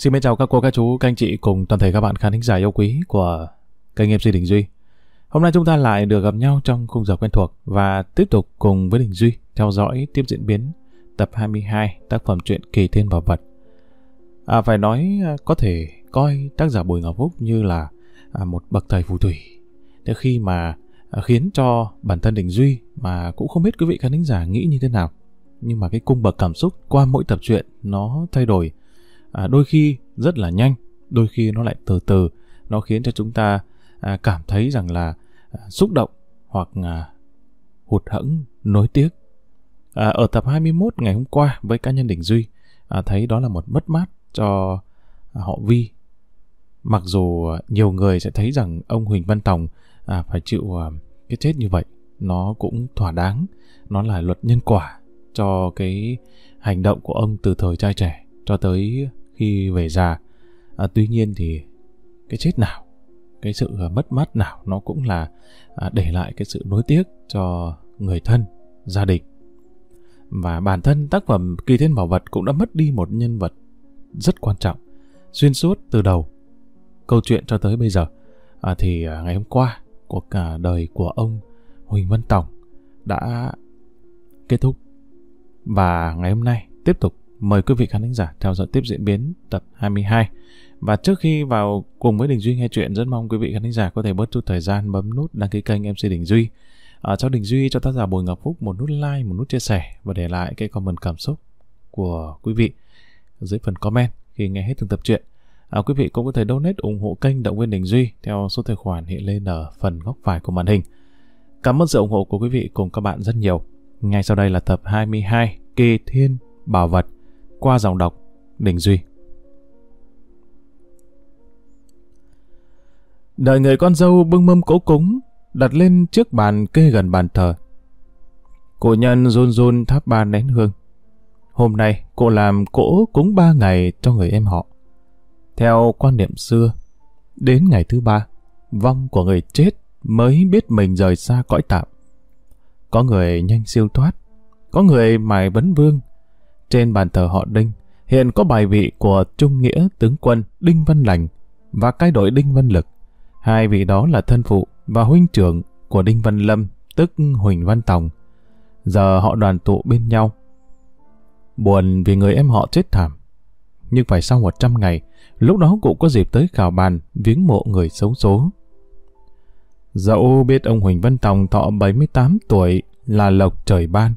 Xin mến chào các cô, các chú, các anh chị cùng toàn thể các bạn khán thính giả yêu quý của kênh MC Đình Duy. Hôm nay chúng ta lại được gặp nhau trong khung giờ quen thuộc và tiếp tục cùng với Đình Duy theo dõi tiếp diễn biến tập 22 tác phẩm truyện Kỳ Thiên Bảo Vật. À, phải nói à, có thể coi tác giả Bùi Ngọc Phúc như là à, một bậc thầy phù thủy. Thế khi mà à, khiến cho bản thân Đình Duy mà cũng không biết quý vị khán thính giả nghĩ như thế nào. Nhưng mà cái cung bậc cảm xúc qua mỗi tập truyện nó thay đổi à, đôi khi rất là nhanh, đôi khi nó lại từ từ, nó khiến cho chúng ta à, cảm thấy rằng là à, xúc động hoặc à, hụt hẫng, nối tiếc. À, ở tập 21 ngày hôm qua với cá nhân Đình Duy, à, thấy đó là một mất mát cho à, họ Vi. Mặc dù à, nhiều người sẽ thấy rằng ông Huỳnh Văn Tòng à, phải chịu à, cái chết như vậy, nó cũng thỏa đáng, nó là luật nhân quả cho cái hành động của ông từ thời trai trẻ cho tới khi về già. À, tuy nhiên thì cái chết nào, cái sự à, mất mát nào nó cũng là à, để lại cái sự nối tiếc cho người thân, gia đình. Và bản thân tác phẩm Kỳ Thiên Bảo Vật cũng đã mất đi một nhân vật rất quan trọng, xuyên suốt từ đầu câu chuyện cho tới bây giờ. À, thì à, ngày hôm qua, cuộc cả đời của ông Huỳnh Văn Tòng đã kết thúc. Và ngày hôm nay tiếp tục mời quý vị khán giả theo dõi tiếp diễn biến tập 22. Và trước khi vào cùng với Đình Duy nghe chuyện, rất mong quý vị khán giả có thể bớt chút thời gian bấm nút đăng ký kênh MC Đình Duy. Ở cho Đình Duy cho tác giả Bùi Ngọc Phúc một nút like, một nút chia sẻ và để lại cái comment cảm xúc của quý vị dưới phần comment khi nghe hết từng tập truyện. À, quý vị cũng có thể donate ủng hộ kênh Động viên Đình Duy theo số tài khoản hiện lên ở phần góc phải của màn hình. Cảm ơn sự ủng hộ của quý vị cùng các bạn rất nhiều. Ngay sau đây là tập 22 Kỳ Thiên Bảo Vật qua dòng đọc Đình Duy. Đợi người con dâu bưng mâm cỗ cúng, đặt lên trước bàn kê gần bàn thờ. Cụ nhân run run thắp ba nén hương. Hôm nay, cô làm cỗ cúng ba ngày cho người em họ. Theo quan niệm xưa, đến ngày thứ ba, vong của người chết mới biết mình rời xa cõi tạm. Có người nhanh siêu thoát, có người mài vấn vương, trên bàn thờ họ Đinh, hiện có bài vị của Trung Nghĩa tướng quân Đinh Văn Lành và cai đội Đinh Văn Lực. Hai vị đó là thân phụ và huynh trưởng của Đinh Văn Lâm, tức Huỳnh Văn Tòng. Giờ họ đoàn tụ bên nhau. Buồn vì người em họ chết thảm. Nhưng phải sau 100 ngày, lúc đó cụ có dịp tới khảo bàn viếng mộ người xấu số. Dẫu biết ông Huỳnh Văn Tòng thọ 78 tuổi là lộc trời ban.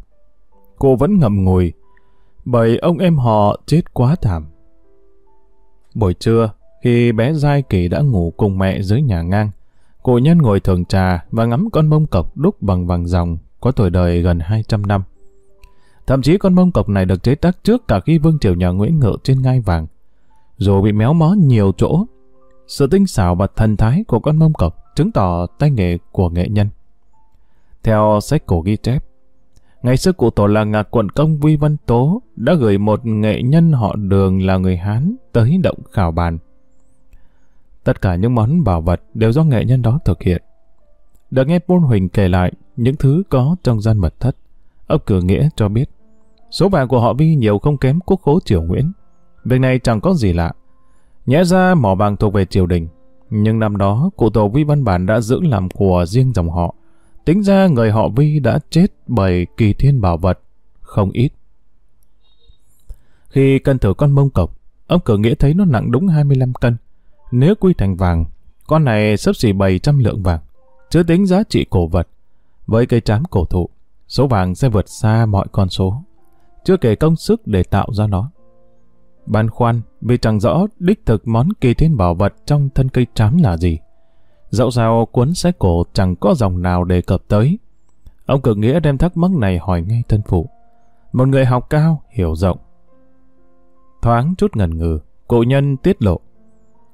Cô vẫn ngậm ngùi bởi ông em họ chết quá thảm. Buổi trưa, khi bé Giai Kỳ đã ngủ cùng mẹ dưới nhà ngang, cụ nhân ngồi thường trà và ngắm con mông cọc đúc bằng vàng dòng có tuổi đời gần 200 năm. Thậm chí con mông cọc này được chế tác trước cả khi vương triều nhà Nguyễn ngự trên ngai vàng. Dù bị méo mó nhiều chỗ, sự tinh xảo và thần thái của con mông cọc chứng tỏ tay nghề của nghệ nhân. Theo sách cổ ghi chép, Ngày xưa cụ tổ là ngạc quận công Vi Văn Tố đã gửi một nghệ nhân họ đường là người Hán tới động khảo bàn. Tất cả những món bảo vật đều do nghệ nhân đó thực hiện. Đã nghe Pôn Huỳnh kể lại những thứ có trong gian mật thất. Ông cửa Nghĩa cho biết số vàng của họ Vi nhiều không kém quốc khố triều Nguyễn. Việc này chẳng có gì lạ. Nhẽ ra mỏ vàng thuộc về triều đình. Nhưng năm đó, cụ tổ Vi Văn Bản đã giữ làm của riêng dòng họ Tính ra người họ Vi đã chết bởi kỳ thiên bảo vật, không ít. Khi cân thử con mông cọc, ông cử nghĩa thấy nó nặng đúng 25 cân. Nếu quy thành vàng, con này sấp xỉ 700 lượng vàng, chưa tính giá trị cổ vật. Với cây trám cổ thụ, số vàng sẽ vượt xa mọi con số, chưa kể công sức để tạo ra nó. Băn khoăn vì chẳng rõ đích thực món kỳ thiên bảo vật trong thân cây trám là gì. Dẫu sao cuốn sách cổ chẳng có dòng nào đề cập tới. Ông cử nghĩa đem thắc mắc này hỏi ngay thân phụ. Một người học cao, hiểu rộng. Thoáng chút ngần ngừ, cụ nhân tiết lộ.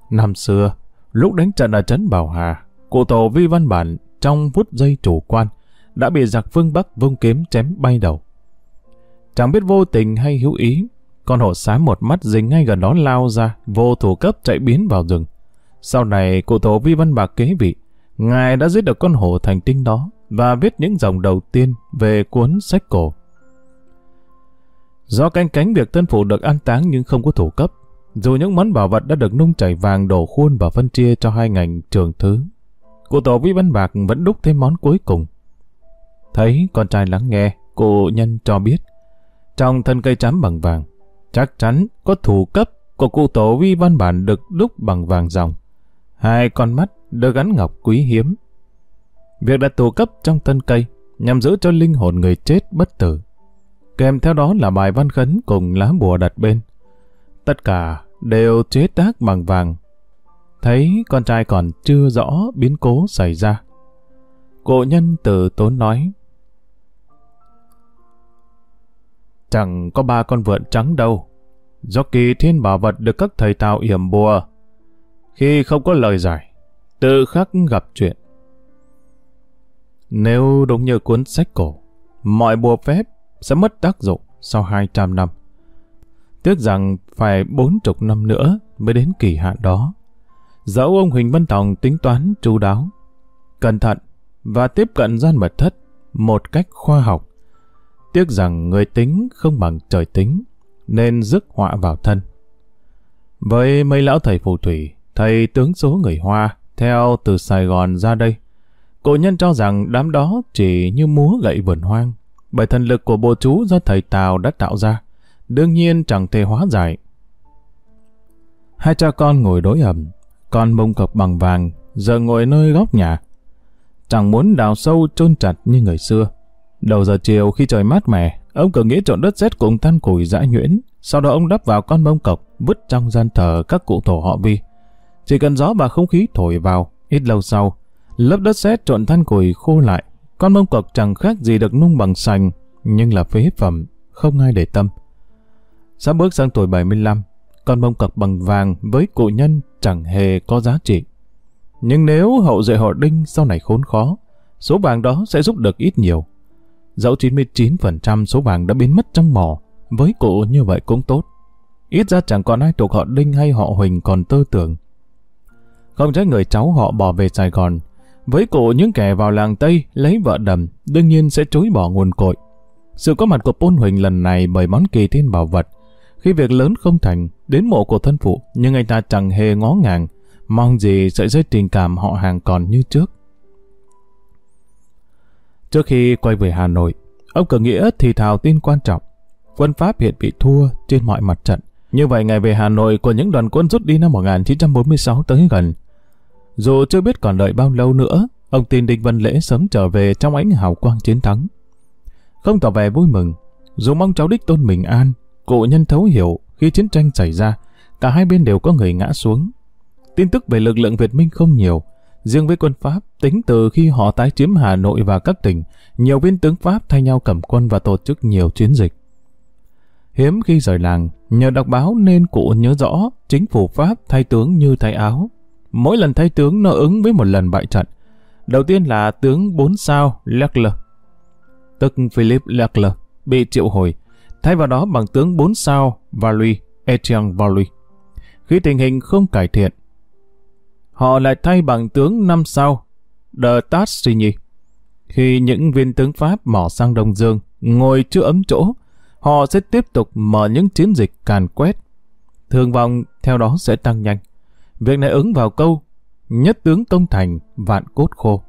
Năm xưa, lúc đánh trận ở trấn Bảo Hà, cụ tổ Vi Văn Bản trong phút giây chủ quan đã bị giặc phương Bắc vung kiếm chém bay đầu. Chẳng biết vô tình hay hữu ý, con hổ xám một mắt dính ngay gần đó lao ra, vô thủ cấp chạy biến vào rừng. Sau này, cụ tổ Vi Văn Bạc kế vị, ngài đã giết được con hổ thành tinh đó và viết những dòng đầu tiên về cuốn sách cổ. Do canh cánh việc tân phụ được an táng nhưng không có thủ cấp, Dù những món bảo vật đã được nung chảy vàng đổ khuôn và phân chia cho hai ngành trường thứ, cụ tổ Vi Văn Bạc vẫn đúc thêm món cuối cùng. Thấy con trai lắng nghe, cụ nhân cho biết, trong thân cây chám bằng vàng, chắc chắn có thủ cấp của cụ tổ Vi Văn Bản được đúc bằng vàng dòng. Hai con mắt được gắn ngọc quý hiếm. Việc đặt tù cấp trong thân cây nhằm giữ cho linh hồn người chết bất tử. Kèm theo đó là bài văn khấn cùng lá bùa đặt bên. Tất cả đều chế tác bằng vàng. Thấy con trai còn chưa rõ biến cố xảy ra. Cổ nhân từ tốn nói. Chẳng có ba con vượn trắng đâu. Do kỳ thiên bảo vật được các thầy tào yểm bùa. Khi không có lời giải, tự khắc gặp chuyện. Nếu đúng như cuốn sách cổ, mọi bùa phép sẽ mất tác dụng sau 200 năm. Tiếc rằng phải bốn chục năm nữa mới đến kỳ hạn đó. Dẫu ông Huỳnh Văn Tòng tính toán chú đáo, cẩn thận và tiếp cận gian mật thất một cách khoa học. Tiếc rằng người tính không bằng trời tính, nên rước họa vào thân. Với mấy lão thầy phù thủy, thầy tướng số người Hoa, theo từ Sài Gòn ra đây, cổ nhân cho rằng đám đó chỉ như múa gậy vườn hoang, bởi thần lực của bộ chú do thầy Tào đã tạo ra, đương nhiên chẳng thể hóa giải. Hai cha con ngồi đối ẩm, con mông cọc bằng vàng, giờ ngồi nơi góc nhà. Chẳng muốn đào sâu chôn chặt như người xưa. Đầu giờ chiều khi trời mát mẻ, ông cử nghĩa trộn đất sét cùng than củi dã nhuyễn, sau đó ông đắp vào con bông cọc, vứt trong gian thờ các cụ tổ họ vi. Chỉ cần gió và không khí thổi vào, ít lâu sau, lớp đất sét trộn than củi khô lại, con bông cọc chẳng khác gì được nung bằng sành, nhưng là phế phẩm, không ai để tâm. Sắp bước sang tuổi 75, con bông cọc bằng vàng với cụ nhân chẳng hề có giá trị. Nhưng nếu hậu duệ họ đinh sau này khốn khó, số vàng đó sẽ giúp được ít nhiều. Dẫu 99% số vàng đã biến mất trong mỏ, với cụ như vậy cũng tốt. Ít ra chẳng còn ai thuộc họ Đinh hay họ Huỳnh còn tơ tưởng. Không trách người cháu họ bỏ về Sài Gòn. Với cụ những kẻ vào làng Tây lấy vợ đầm, đương nhiên sẽ chối bỏ nguồn cội. Sự có mặt của Pôn Huỳnh lần này bởi món kỳ thiên bảo vật. Khi việc lớn không thành, đến mộ của thân phụ, nhưng anh ta chẳng hề ngó ngàng, mong gì sợi dây tình cảm họ hàng còn như trước. Trước khi quay về Hà Nội, ông cử nghĩa thì thào tin quan trọng. Quân Pháp hiện bị thua trên mọi mặt trận. Như vậy ngày về Hà Nội của những đoàn quân rút đi năm 1946 tới gần. Dù chưa biết còn đợi bao lâu nữa, ông tin Đinh Văn Lễ sớm trở về trong ánh hào quang chiến thắng. Không tỏ vẻ vui mừng, dù mong cháu đích tôn mình an, cụ nhân thấu hiểu khi chiến tranh xảy ra, cả hai bên đều có người ngã xuống. Tin tức về lực lượng Việt Minh không nhiều, riêng với quân Pháp, tính từ khi họ tái chiếm Hà Nội và các tỉnh, nhiều viên tướng Pháp thay nhau cầm quân và tổ chức nhiều chiến dịch. Hiếm khi rời làng, nhờ đọc báo nên cụ nhớ rõ chính phủ Pháp thay tướng như thay áo. Mỗi lần thay tướng nó ứng với một lần bại trận. Đầu tiên là tướng 4 sao Leclerc, tức Philip Leclerc, bị triệu hồi, thay vào đó bằng tướng 4 sao Valois, Etienne Valois. Khi tình hình không cải thiện, họ lại thay bằng tướng 5 sao De Tassigny. Khi những viên tướng Pháp mỏ sang Đông Dương, ngồi chưa ấm chỗ, họ sẽ tiếp tục mở những chiến dịch càn quét. Thương vong theo đó sẽ tăng nhanh. Việc này ứng vào câu nhất tướng công thành, vạn cốt khô.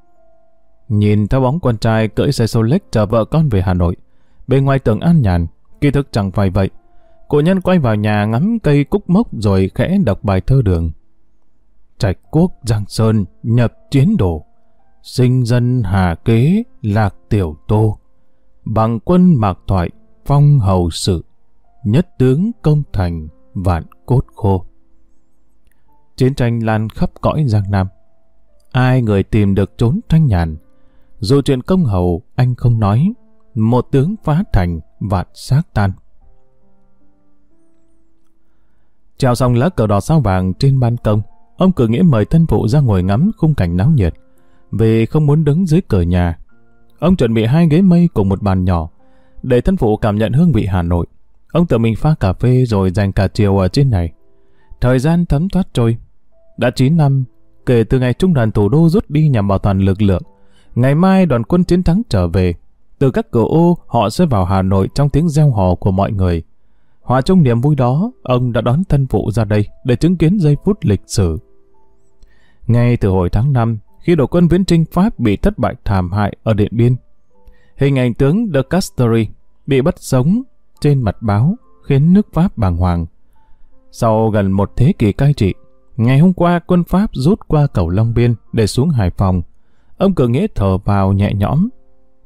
Nhìn theo bóng con trai cưỡi xe Solex chở vợ con về Hà Nội, bên ngoài tưởng an nhàn, kỳ thực chẳng phải vậy. Cụ nhân quay vào nhà ngắm cây cúc mốc rồi khẽ đọc bài thơ đường. Trạch quốc Giang Sơn nhập chiến đổ, sinh dân hà kế lạc tiểu tô, bằng quân mạc thoại phong hầu sự, nhất tướng công thành, vạn cốt khô. Chiến tranh lan khắp cõi Giang Nam. Ai người tìm được trốn tranh nhàn, dù chuyện công hầu anh không nói, một tướng phá thành, vạn xác tan. Treo xong lá cờ đỏ sao vàng trên ban công, ông cử nghĩa mời thân phụ ra ngồi ngắm khung cảnh náo nhiệt, vì không muốn đứng dưới cờ nhà. Ông chuẩn bị hai ghế mây cùng một bàn nhỏ, để thân phụ cảm nhận hương vị Hà Nội. Ông tự mình pha cà phê rồi dành cả chiều ở trên này. Thời gian thấm thoát trôi. Đã 9 năm, kể từ ngày trung đoàn thủ đô rút đi nhằm bảo toàn lực lượng. Ngày mai đoàn quân chiến thắng trở về. Từ các cửa ô, họ sẽ vào Hà Nội trong tiếng reo hò của mọi người. Hòa trong niềm vui đó, ông đã đón thân phụ ra đây để chứng kiến giây phút lịch sử. Ngay từ hồi tháng 5, khi đội quân viễn trinh Pháp bị thất bại thảm hại ở Điện Biên, hình ảnh tướng de Castries bị bắt sống trên mặt báo khiến nước Pháp bàng hoàng. Sau gần một thế kỷ cai trị, ngày hôm qua quân Pháp rút qua cầu Long Biên để xuống Hải Phòng. Ông cử nghĩa thở vào nhẹ nhõm.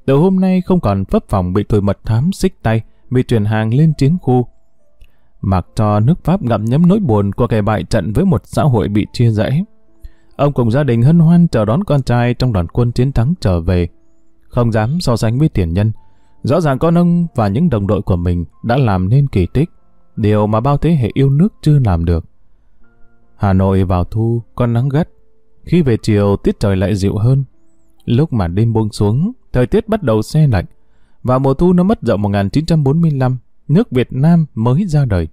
Từ hôm nay không còn phấp phòng bị tụi mật thám xích tay vì chuyển hàng lên chiến khu. Mặc cho nước Pháp ngậm nhấm nỗi buồn của kẻ bại trận với một xã hội bị chia rẽ. Ông cùng gia đình hân hoan chờ đón con trai trong đoàn quân chiến thắng trở về. Không dám so sánh với tiền nhân. Rõ ràng con ông và những đồng đội của mình đã làm nên kỳ tích, điều mà bao thế hệ yêu nước chưa làm được. Hà Nội vào thu, con nắng gắt. Khi về chiều, tiết trời lại dịu hơn. Lúc mà đêm buông xuống, thời tiết bắt đầu xe lạnh. Vào mùa thu năm mất dậu 1945, nước Việt Nam mới ra đời.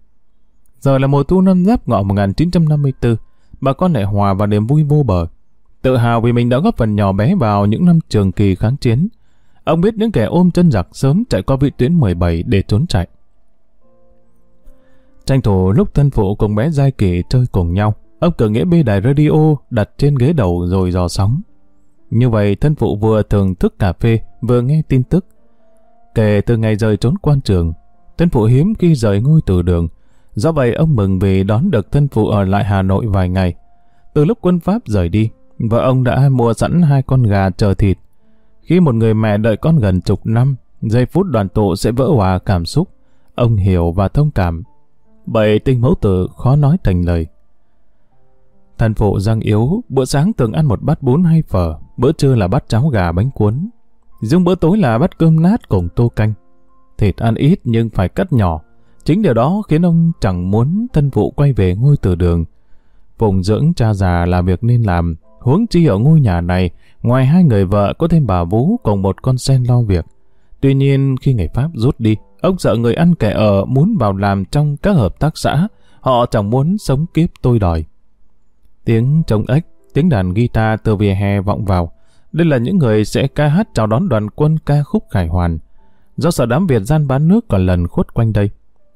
Giờ là mùa thu năm giáp ngọ 1954, bà con lại hòa vào niềm vui vô bờ. Tự hào vì mình đã góp phần nhỏ bé vào những năm trường kỳ kháng chiến. Ông biết những kẻ ôm chân giặc sớm chạy qua vị tuyến 17 để trốn chạy. Tranh thủ lúc thân phụ cùng bé Giai Kỳ chơi cùng nhau, ông cử nghĩa bê đài radio đặt trên ghế đầu rồi dò sóng. Như vậy thân phụ vừa thưởng thức cà phê, vừa nghe tin tức. Kể từ ngày rời trốn quan trường, thân phụ hiếm khi rời ngôi từ đường. Do vậy ông mừng vì đón được thân phụ ở lại Hà Nội vài ngày. Từ lúc quân Pháp rời đi, vợ ông đã mua sẵn hai con gà chờ thịt. Khi một người mẹ đợi con gần chục năm, giây phút đoàn tụ sẽ vỡ hòa cảm xúc. Ông hiểu và thông cảm. Bởi tình mẫu tử khó nói thành lời. Thần phụ răng yếu, bữa sáng thường ăn một bát bún hay phở, bữa trưa là bát cháo gà bánh cuốn. Riêng bữa tối là bát cơm nát cùng tô canh. Thịt ăn ít nhưng phải cắt nhỏ. Chính điều đó khiến ông chẳng muốn thân phụ quay về ngôi từ đường. Phụng dưỡng cha già là việc nên làm, huống chi ở ngôi nhà này, ngoài hai người vợ có thêm bà Vũ cùng một con sen lo việc. Tuy nhiên khi ngày Pháp rút đi, ông sợ người ăn kẻ ở muốn vào làm trong các hợp tác xã, họ chẳng muốn sống kiếp tôi đòi. Tiếng trống ếch, tiếng đàn guitar từ vỉa hè vọng vào. Đây là những người sẽ ca hát chào đón đoàn quân ca khúc khải hoàn. Do sợ đám Việt gian bán nước còn lần khuất quanh đây,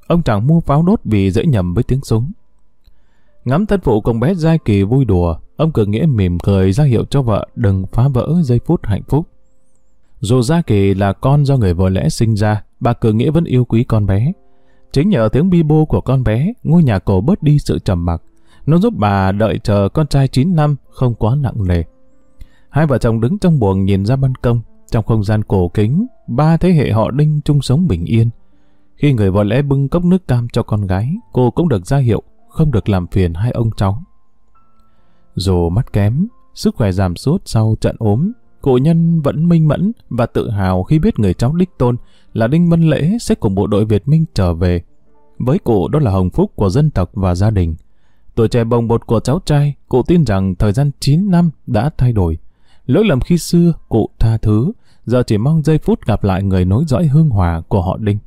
ông chẳng mua pháo đốt vì dễ nhầm với tiếng súng. Ngắm thân phụ cùng bé Giai Kỳ vui đùa, ông cử nghĩa mỉm cười ra hiệu cho vợ đừng phá vỡ giây phút hạnh phúc. Dù Gia Kỳ là con do người vợ lẽ sinh ra, bà cử nghĩa vẫn yêu quý con bé. Chính nhờ tiếng bi bô của con bé, ngôi nhà cổ bớt đi sự trầm mặc. Nó giúp bà đợi chờ con trai 9 năm không quá nặng nề. Hai vợ chồng đứng trong buồng nhìn ra ban công, trong không gian cổ kính, ba thế hệ họ đinh chung sống bình yên. Khi người vợ lẽ bưng cốc nước cam cho con gái, cô cũng được ra hiệu không được làm phiền hai ông cháu. Dù mắt kém, sức khỏe giảm sút sau trận ốm, cụ nhân vẫn minh mẫn và tự hào khi biết người cháu đích tôn là Đinh Văn Lễ sẽ cùng bộ đội Việt Minh trở về. Với cụ đó là hồng phúc của dân tộc và gia đình. Tuổi trẻ bồng bột của cháu trai, cụ tin rằng thời gian 9 năm đã thay đổi. Lỗi lầm khi xưa, cụ tha thứ, giờ chỉ mong giây phút gặp lại người nối dõi hương hòa của họ Đinh.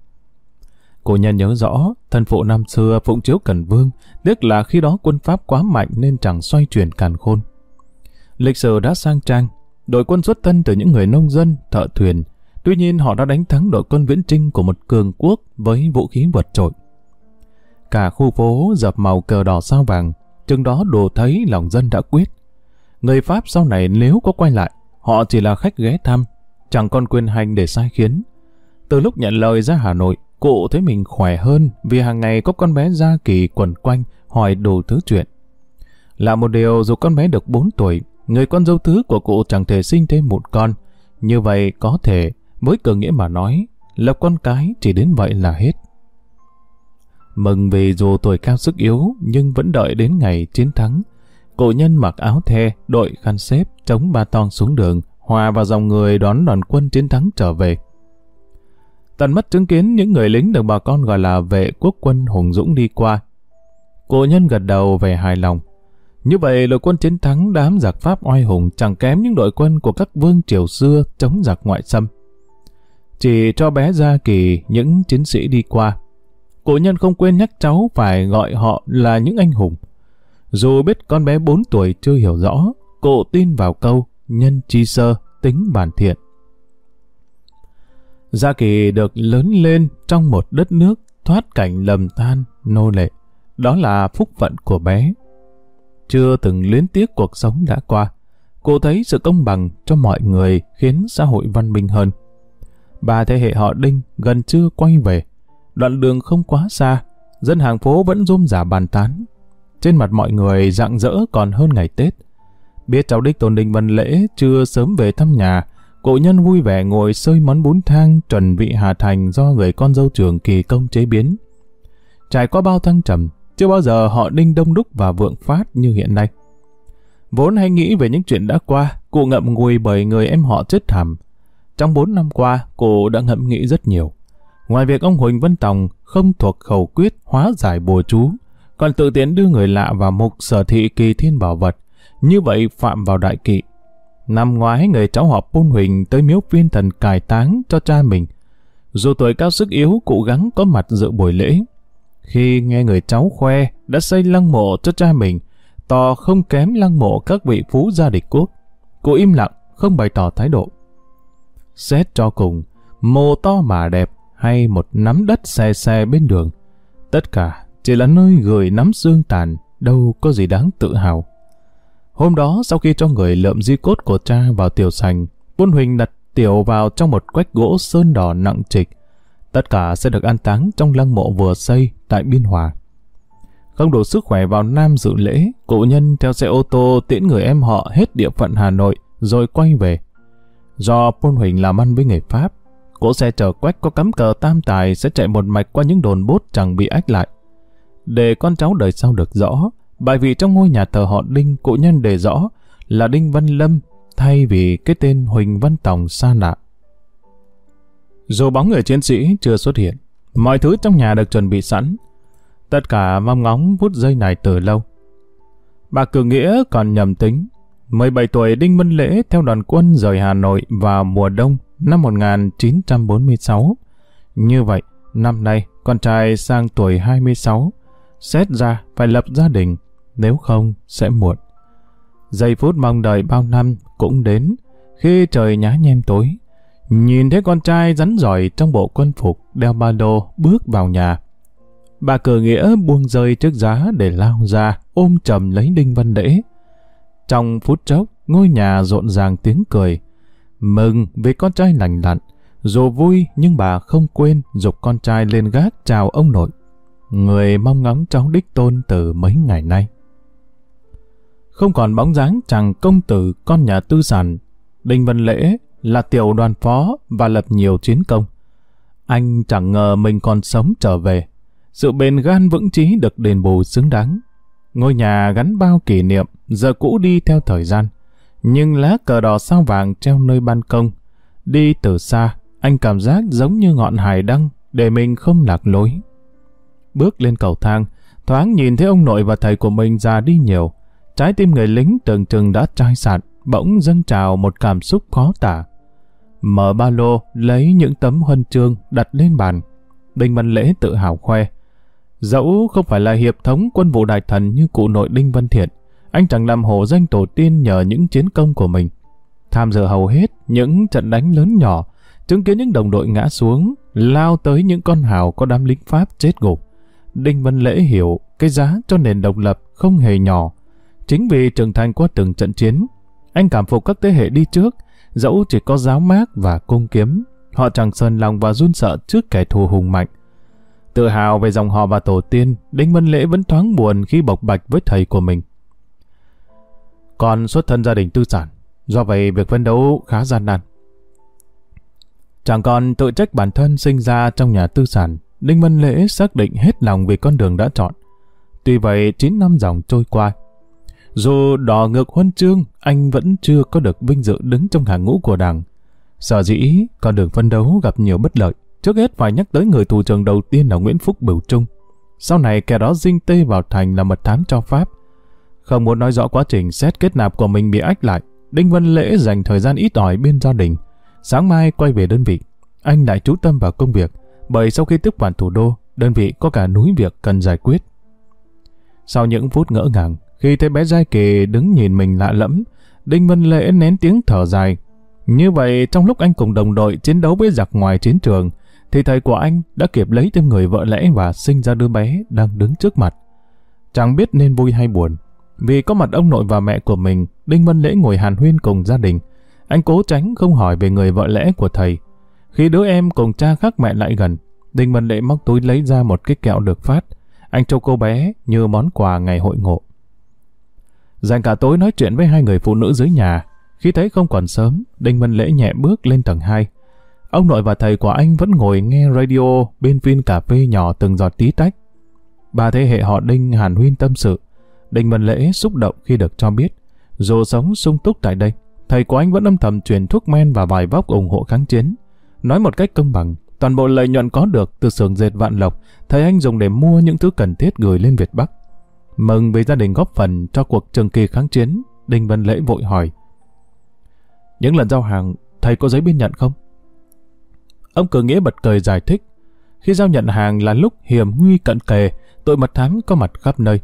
Cô nhân nhớ rõ, thân phụ năm xưa phụng chiếu Cần Vương, tiếc là khi đó quân Pháp quá mạnh nên chẳng xoay chuyển càn khôn. Lịch sử đã sang trang, đội quân xuất thân từ những người nông dân, thợ thuyền, tuy nhiên họ đã đánh thắng đội quân viễn trinh của một cường quốc với vũ khí vượt trội. Cả khu phố dập màu cờ đỏ sao vàng, chừng đó đồ thấy lòng dân đã quyết. Người Pháp sau này nếu có quay lại, họ chỉ là khách ghé thăm, chẳng còn quyền hành để sai khiến. Từ lúc nhận lời ra Hà Nội, cụ thấy mình khỏe hơn vì hàng ngày có con bé Gia Kỳ quẩn quanh hỏi đủ thứ chuyện. Là một điều dù con bé được 4 tuổi, người con dâu thứ của cụ chẳng thể sinh thêm một con. Như vậy có thể, với cờ nghĩa mà nói, lập con cái chỉ đến vậy là hết. Mừng vì dù tuổi cao sức yếu nhưng vẫn đợi đến ngày chiến thắng. Cụ nhân mặc áo the, đội khăn xếp, chống ba ton xuống đường, hòa vào dòng người đón đoàn quân chiến thắng trở về. Tận mắt chứng kiến những người lính được bà con gọi là vệ quốc quân hùng dũng đi qua. Cụ nhân gật đầu về hài lòng. Như vậy đội quân chiến thắng đám giặc Pháp oai hùng chẳng kém những đội quân của các vương triều xưa chống giặc ngoại xâm. Chỉ cho bé Gia Kỳ những chiến sĩ đi qua. Cụ nhân không quên nhắc cháu phải gọi họ là những anh hùng. Dù biết con bé 4 tuổi chưa hiểu rõ, cụ tin vào câu nhân chi sơ, tính bản thiện. Gia Kỳ được lớn lên trong một đất nước thoát cảnh lầm than, nô lệ. Đó là phúc phận của bé. Chưa từng luyến tiếc cuộc sống đã qua, cô thấy sự công bằng cho mọi người khiến xã hội văn minh hơn. Ba thế hệ họ Đinh gần chưa quay về. Đoạn đường không quá xa, dân hàng phố vẫn rôm rả bàn tán. Trên mặt mọi người rạng rỡ còn hơn ngày Tết. Biết cháu đích tôn Đinh Văn Lễ chưa sớm về thăm nhà, cụ nhân vui vẻ ngồi xơi món bún thang chuẩn vị Hà Thành do người con dâu trường kỳ công chế biến. Trải qua bao thăng trầm, chưa bao giờ họ Đinh đông đúc và vượng phát như hiện nay. Vốn hay nghĩ về những chuyện đã qua, cụ ngậm ngùi bởi người em họ chết thảm. Trong bốn năm qua, cụ đã ngẫm nghĩ rất nhiều. Ngoài việc ông Huỳnh Văn Tòng không thuộc khẩu quyết hóa giải bùa chú, còn tự tiến đưa người lạ vào mục sở thị kỳ thiên bảo vật, như vậy phạm vào đại kỵ. Năm ngoái người cháu họ Pôn Huỳnh tới miếu viên thần cải táng cho cha mình. Dù tuổi cao sức yếu, cụ gắng có mặt dự buổi lễ. Khi nghe người cháu khoe đã xây lăng mộ cho cha mình, to không kém lăng mộ các vị phú gia địch quốc. cô im lặng, không bày tỏ thái độ. Xét cho cùng, mồ to mà đẹp hay một nắm đất xe xe bên đường. Tất cả chỉ là nơi gửi nắm xương tàn, đâu có gì đáng tự hào. Hôm đó, sau khi cho người lượm di cốt của cha vào tiểu sành, Quân Huỳnh đặt tiểu vào trong một quách gỗ sơn đỏ nặng trịch. Tất cả sẽ được an táng trong lăng mộ vừa xây tại Biên Hòa. Không đủ sức khỏe vào Nam dự lễ, cụ nhân theo xe ô tô tiễn người em họ hết địa phận Hà Nội rồi quay về. Do Pôn Huỳnh làm ăn với người Pháp, cỗ xe chở quách có cắm cờ tam tài sẽ chạy một mạch qua những đồn bốt chẳng bị ách lại. Để con cháu đời sau được rõ, bài vị trong ngôi nhà thờ họ Đinh cụ nhân đề rõ là Đinh Văn Lâm thay vì cái tên Huỳnh Văn Tòng xa lạ. Dù bóng người chiến sĩ chưa xuất hiện, mọi thứ trong nhà được chuẩn bị sẵn. Tất cả mong ngóng phút giây này từ lâu. Bà Cường Nghĩa còn nhầm tính. 17 tuổi Đinh minh Lễ theo đoàn quân rời Hà Nội vào mùa đông năm 1946. Như vậy, năm nay con trai sang tuổi 26, xét ra phải lập gia đình, nếu không sẽ muộn. Giây phút mong đợi bao năm cũng đến, khi trời nhá nhem tối. Nhìn thấy con trai rắn giỏi trong bộ quân phục, đeo ba lô, bước vào nhà. Bà cờ nghĩa buông rơi trước giá để lao ra, ôm chầm lấy Đinh Văn Lễ. Trong phút chốc, ngôi nhà rộn ràng tiếng cười. Mừng vì con trai lành lặn. Dù vui nhưng bà không quên dục con trai lên gác chào ông nội. Người mong ngóng cháu đích tôn từ mấy ngày nay. Không còn bóng dáng chàng công tử con nhà tư sản. Đinh Văn Lễ là tiểu đoàn phó và lập nhiều chiến công. Anh chẳng ngờ mình còn sống trở về. Sự bền gan vững chí được đền bù xứng đáng. Ngôi nhà gắn bao kỷ niệm, giờ cũ đi theo thời gian. Nhưng lá cờ đỏ sao vàng treo nơi ban công. Đi từ xa, anh cảm giác giống như ngọn hải đăng để mình không lạc lối. Bước lên cầu thang, thoáng nhìn thấy ông nội và thầy của mình già đi nhiều. Trái tim người lính tưởng chừng đã chai sạn, bỗng dâng trào một cảm xúc khó tả. Mở ba lô, lấy những tấm huân chương đặt lên bàn. Đinh Văn Lễ tự hào khoe. Dẫu không phải là hiệp thống quân vụ đại thần như cụ nội Đinh Văn Thiện, anh chẳng làm hổ danh tổ tiên nhờ những chiến công của mình. Tham dự hầu hết những trận đánh lớn nhỏ, chứng kiến những đồng đội ngã xuống, lao tới những con hào có đám lính Pháp chết gục. Đinh Văn Lễ hiểu cái giá cho nền độc lập không hề nhỏ. Chính vì trưởng thành qua từng trận chiến, anh cảm phục các thế hệ đi trước, dẫu chỉ có giáo mát và cung kiếm, họ chẳng sơn lòng và run sợ trước kẻ thù hùng mạnh. Tự hào về dòng họ và tổ tiên, Đinh Văn Lễ vẫn thoáng buồn khi bộc bạch với thầy của mình. Còn xuất thân gia đình tư sản, do vậy việc phấn đấu khá gian nan. Chẳng còn tự trách bản thân sinh ra trong nhà tư sản, Đinh Văn Lễ xác định hết lòng về con đường đã chọn. Tuy vậy, 9 năm dòng trôi qua, dù đỏ ngược huân chương, anh vẫn chưa có được vinh dự đứng trong hàng ngũ của đảng. Sở dĩ, con đường phân đấu gặp nhiều bất lợi. Trước hết phải nhắc tới người tù trưởng đầu tiên là Nguyễn Phúc Bửu Trung. Sau này kẻ đó dinh tê vào thành là mật thám cho Pháp. Không muốn nói rõ quá trình xét kết nạp của mình bị ách lại, Đinh Văn Lễ dành thời gian ít ỏi bên gia đình. Sáng mai quay về đơn vị, anh lại chú tâm vào công việc, bởi sau khi tiếp quản thủ đô, đơn vị có cả núi việc cần giải quyết. Sau những phút ngỡ ngàng, khi thấy bé Giai Kỳ đứng nhìn mình lạ lẫm, Đinh Văn Lễ nén tiếng thở dài. Như vậy, trong lúc anh cùng đồng đội chiến đấu với giặc ngoài chiến trường, thì thầy của anh đã kịp lấy thêm người vợ lẽ và sinh ra đứa bé đang đứng trước mặt. Chẳng biết nên vui hay buồn. Vì có mặt ông nội và mẹ của mình, Đinh Văn Lễ ngồi hàn huyên cùng gia đình. Anh cố tránh không hỏi về người vợ lẽ của thầy. Khi đứa em cùng cha khác mẹ lại gần, Đinh Văn Lễ móc túi lấy ra một cái kẹo được phát. Anh cho cô bé như món quà ngày hội ngộ. Dành cả tối nói chuyện với hai người phụ nữ dưới nhà. Khi thấy không còn sớm, Đinh Văn Lễ nhẹ bước lên tầng 2. Ông nội và thầy của anh vẫn ngồi nghe radio bên viên cà phê nhỏ từng giọt tí tách. Ba thế hệ họ Đinh hàn huyên tâm sự. Đinh Văn Lễ xúc động khi được cho biết, dù sống sung túc tại đây, thầy của anh vẫn âm thầm truyền thuốc men và vài vóc ủng hộ kháng chiến. Nói một cách công bằng, toàn bộ lợi nhuận có được từ xưởng dệt vạn lộc, thầy anh dùng để mua những thứ cần thiết gửi lên Việt Bắc. Mừng vì gia đình góp phần cho cuộc trường kỳ kháng chiến, Đinh Văn Lễ vội hỏi. Những lần giao hàng, thầy có giấy biên nhận không? Ông cử nghĩa bật cười giải thích. Khi giao nhận hàng là lúc hiểm nguy cận kề, tội mật thám có mặt khắp nơi.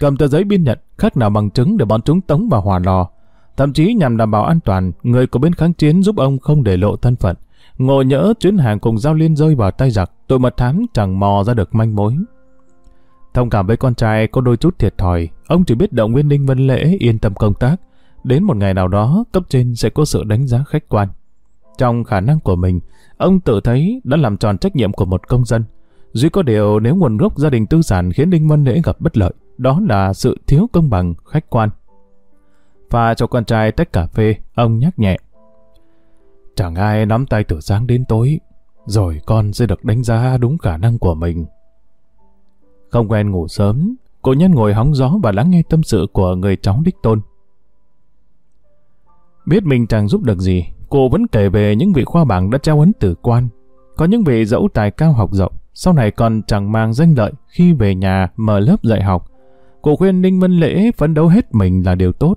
Cầm tờ giấy biên nhận khác nào bằng chứng để bọn chúng tống vào hỏa lò. Thậm chí nhằm đảm bảo an toàn, người của bên kháng chiến giúp ông không để lộ thân phận. Ngộ nhỡ chuyến hàng cùng giao liên rơi vào tay giặc, tội mật thám chẳng mò ra được manh mối. Thông cảm với con trai có đôi chút thiệt thòi, ông chỉ biết động viên Đinh Vân Lễ yên tâm công tác. Đến một ngày nào đó, cấp trên sẽ có sự đánh giá khách quan. Trong khả năng của mình, ông tự thấy đã làm tròn trách nhiệm của một công dân. Duy có điều nếu nguồn gốc gia đình tư sản khiến Đinh Vân Lễ gặp bất lợi, đó là sự thiếu công bằng, khách quan. Và cho con trai tách cà phê, ông nhắc nhẹ. Chẳng ai nắm tay từ sáng đến tối, rồi con sẽ được đánh giá đúng khả năng của mình. Không quen ngủ sớm, cô nhân ngồi hóng gió và lắng nghe tâm sự của người cháu đích tôn. Biết mình chẳng giúp được gì, cô vẫn kể về những vị khoa bảng đã treo ấn tử quan. Có những vị dẫu tài cao học rộng, sau này còn chẳng mang danh lợi khi về nhà mở lớp dạy học. Cô khuyên Ninh Vân Lễ phấn đấu hết mình là điều tốt.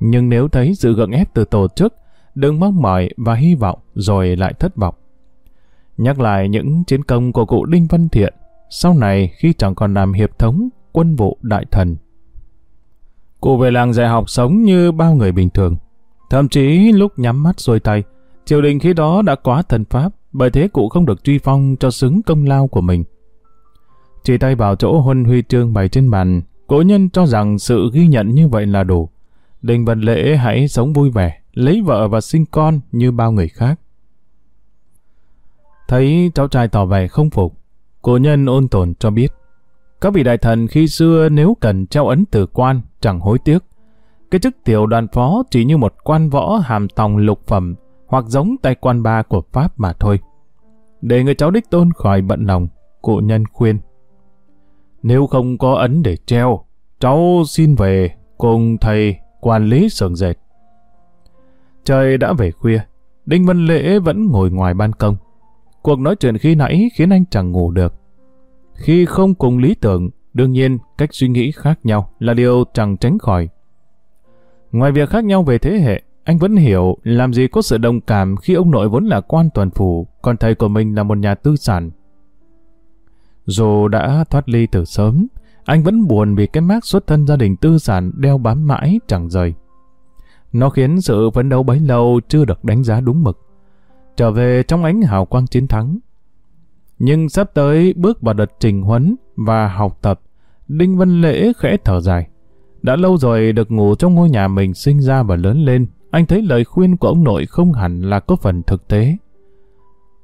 Nhưng nếu thấy sự gượng ép từ tổ chức, đừng mong mỏi và hy vọng rồi lại thất vọng. Nhắc lại những chiến công của cụ Đinh Văn Thiện, sau này khi chẳng còn làm hiệp thống, quân vụ đại thần. Cụ về làng dạy học sống như bao người bình thường. Thậm chí lúc nhắm mắt xuôi tay, triều đình khi đó đã quá thần pháp, bởi thế cụ không được truy phong cho xứng công lao của mình. Chỉ tay vào chỗ huân huy chương bày trên bàn, cố nhân cho rằng sự ghi nhận như vậy là đủ. Đình vân Lễ hãy sống vui vẻ, lấy vợ và sinh con như bao người khác. Thấy cháu trai tỏ vẻ không phục, Cổ nhân ôn tồn cho biết, các vị đại thần khi xưa nếu cần treo ấn từ quan chẳng hối tiếc. Cái chức tiểu đoàn phó chỉ như một quan võ hàm tòng lục phẩm hoặc giống tay quan ba của Pháp mà thôi. Để người cháu đích tôn khỏi bận lòng, cụ nhân khuyên. Nếu không có ấn để treo, cháu xin về cùng thầy quản lý sưởng dệt. Trời đã về khuya, Đinh Văn Lễ vẫn ngồi ngoài ban công. Cuộc nói chuyện khi nãy khiến anh chẳng ngủ được. Khi không cùng lý tưởng, đương nhiên cách suy nghĩ khác nhau là điều chẳng tránh khỏi. Ngoài việc khác nhau về thế hệ, anh vẫn hiểu làm gì có sự đồng cảm khi ông nội vốn là quan toàn phủ, còn thầy của mình là một nhà tư sản. Dù đã thoát ly từ sớm, anh vẫn buồn vì cái mác xuất thân gia đình tư sản đeo bám mãi chẳng rời. Nó khiến sự phấn đấu bấy lâu chưa được đánh giá đúng mực trở về trong ánh hào quang chiến thắng. Nhưng sắp tới bước vào đợt trình huấn và học tập, Đinh Văn Lễ khẽ thở dài. Đã lâu rồi được ngủ trong ngôi nhà mình sinh ra và lớn lên, anh thấy lời khuyên của ông nội không hẳn là có phần thực tế.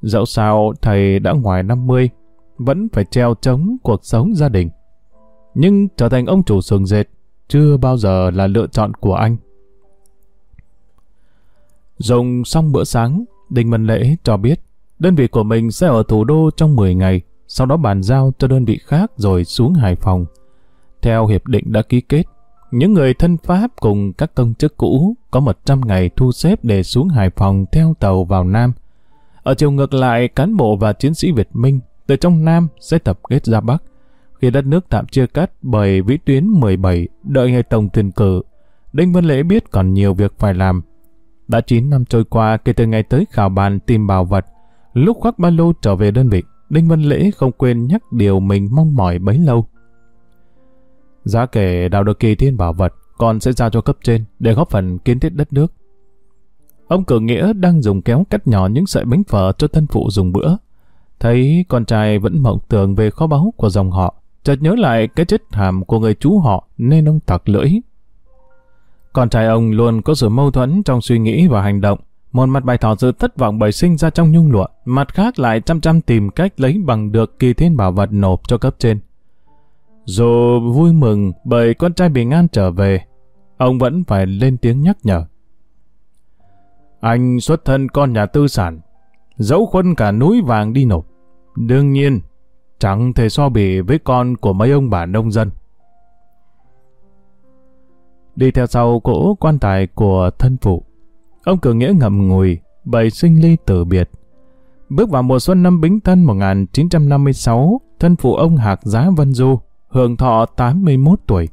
Dẫu sao thầy đã ngoài 50, vẫn phải treo chống cuộc sống gia đình. Nhưng trở thành ông chủ sườn dệt chưa bao giờ là lựa chọn của anh. Dùng xong bữa sáng, Đinh Văn Lễ cho biết đơn vị của mình sẽ ở thủ đô trong 10 ngày, sau đó bàn giao cho đơn vị khác rồi xuống Hải Phòng. Theo hiệp định đã ký kết, những người thân Pháp cùng các công chức cũ có 100 ngày thu xếp để xuống Hải Phòng theo tàu vào Nam. Ở chiều ngược lại, cán bộ và chiến sĩ Việt Minh từ trong Nam sẽ tập kết ra Bắc. Khi đất nước tạm chia cắt bởi vĩ tuyến 17 đợi ngày tổng tuyển cử, Đinh Văn Lễ biết còn nhiều việc phải làm đã 9 năm trôi qua kể từ ngày tới khảo bàn tìm bảo vật. Lúc khoác ba lô trở về đơn vị, Đinh Văn Lễ không quên nhắc điều mình mong mỏi bấy lâu. Giá kể đào được kỳ thiên bảo vật, còn sẽ giao cho cấp trên để góp phần kiến thiết đất nước. Ông cử nghĩa đang dùng kéo cắt nhỏ những sợi bánh phở cho thân phụ dùng bữa. Thấy con trai vẫn mộng tưởng về kho báu của dòng họ, chợt nhớ lại cái chết thảm của người chú họ nên ông tặc lưỡi. Con trai ông luôn có sự mâu thuẫn trong suy nghĩ và hành động. Một mặt bày tỏ sự thất vọng bởi sinh ra trong nhung lụa, mặt khác lại chăm chăm tìm cách lấy bằng được kỳ thiên bảo vật nộp cho cấp trên. Dù vui mừng bởi con trai bình an trở về, ông vẫn phải lên tiếng nhắc nhở. Anh xuất thân con nhà tư sản, dẫu khuân cả núi vàng đi nộp. Đương nhiên, chẳng thể so bì với con của mấy ông bà nông dân. Đi theo sau cỗ quan tài của thân phụ, ông cường nghĩa ngậm ngùi, bày sinh ly tử biệt. Bước vào mùa xuân năm Bính Thân 1956, thân phụ ông Hạc Giá Vân Du, hưởng thọ 81 tuổi.